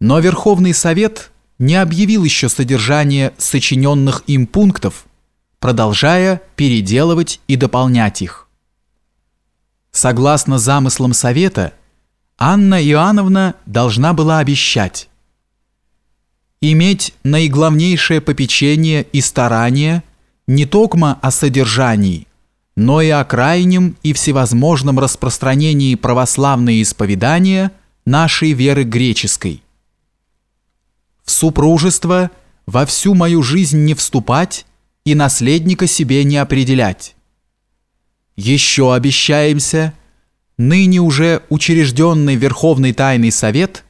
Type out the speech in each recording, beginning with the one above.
Но Верховный Совет не объявил еще содержание сочиненных им пунктов, продолжая переделывать и дополнять их. Согласно замыслам Совета, Анна Иоанновна должна была обещать иметь наиглавнейшее попечение и старание не только о содержании, но и о крайнем и всевозможном распространении православной исповедания нашей веры греческой. Супружество во всю мою жизнь не вступать и наследника себе не определять. Еще обещаемся, ныне уже учрежденный Верховный Тайный Совет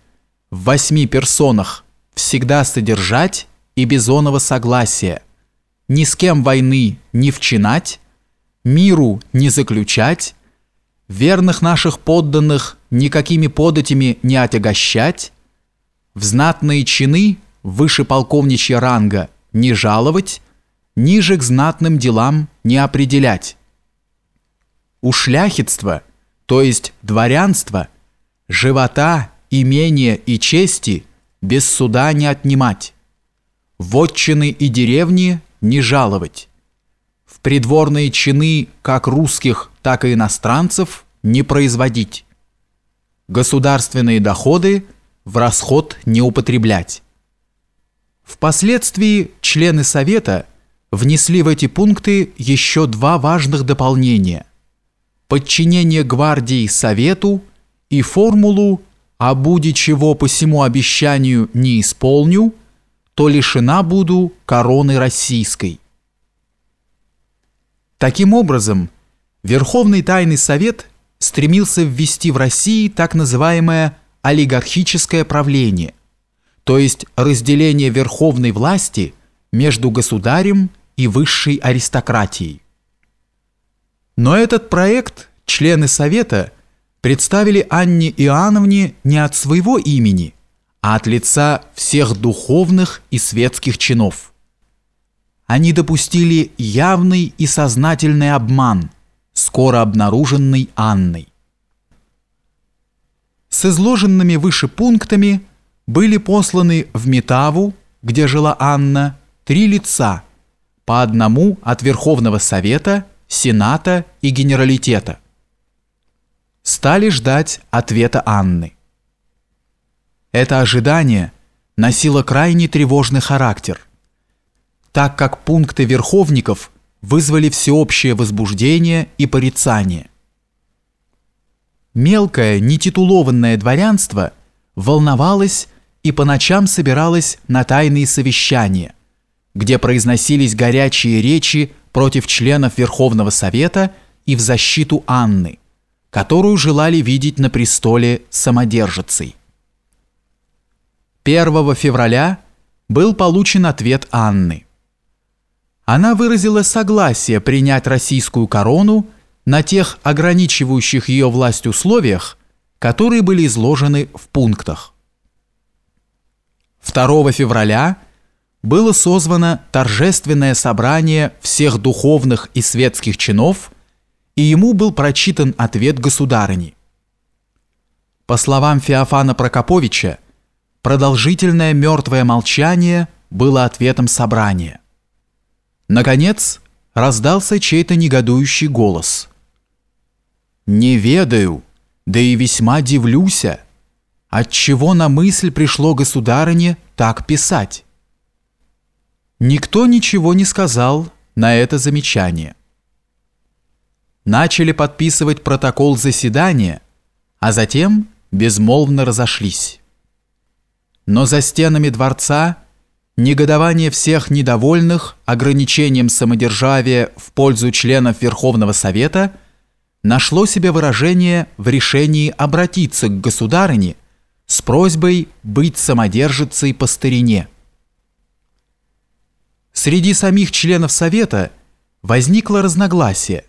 в восьми персонах всегда содержать и безоного согласия, ни с кем войны не вчинать, миру не заключать, верных наших подданных никакими податями не отягощать, в знатные чины выше полковничья ранга не жаловать, ниже к знатным делам не определять. У шляхетства, то есть дворянства, живота, имения и чести без суда не отнимать, вотчины и деревни не жаловать, в придворные чины как русских, так и иностранцев не производить, государственные доходы в расход не употреблять. Впоследствии члены Совета внесли в эти пункты еще два важных дополнения – подчинение гвардии Совету и формулу «а буди чего по всему обещанию не исполню», то лишена буду короны российской. Таким образом, Верховный Тайный Совет стремился ввести в России так называемое олигархическое правление, то есть разделение верховной власти между государем и высшей аристократией. Но этот проект члены Совета представили Анне Иоанновне не от своего имени, а от лица всех духовных и светских чинов они допустили явный и сознательный обман, скоро обнаруженный Анной. С изложенными выше пунктами были посланы в Метаву, где жила Анна, три лица, по одному от Верховного Совета, Сената и Генералитета. Стали ждать ответа Анны. Это ожидание носило крайне тревожный характер – так как пункты верховников вызвали всеобщее возбуждение и порицание. Мелкое, нетитулованное дворянство волновалось и по ночам собиралось на тайные совещания, где произносились горячие речи против членов Верховного Совета и в защиту Анны, которую желали видеть на престоле самодержицей. 1 февраля был получен ответ Анны – она выразила согласие принять российскую корону на тех ограничивающих ее власть условиях, которые были изложены в пунктах. 2 февраля было созвано торжественное собрание всех духовных и светских чинов, и ему был прочитан ответ государыни. По словам Феофана Прокоповича, продолжительное мертвое молчание было ответом собрания. Наконец, раздался чей-то негодующий голос. «Не ведаю, да и весьма дивлюся, отчего на мысль пришло государыне так писать». Никто ничего не сказал на это замечание. Начали подписывать протокол заседания, а затем безмолвно разошлись. Но за стенами дворца негодование всех недовольных ограничением самодержавия в пользу членов Верховного Совета нашло себе выражение в решении обратиться к государыне с просьбой быть самодержицей по старине. Среди самих членов Совета возникло разногласие,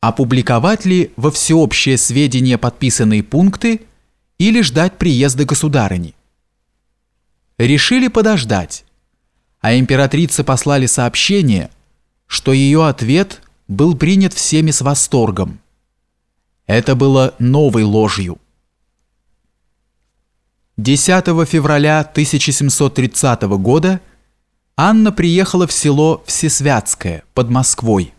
опубликовать ли во всеобщее сведение подписанные пункты или ждать приезда государыни решили подождать, а императрице послали сообщение, что ее ответ был принят всеми с восторгом. Это было новой ложью. 10 февраля 1730 года Анна приехала в село Всесвятское под Москвой.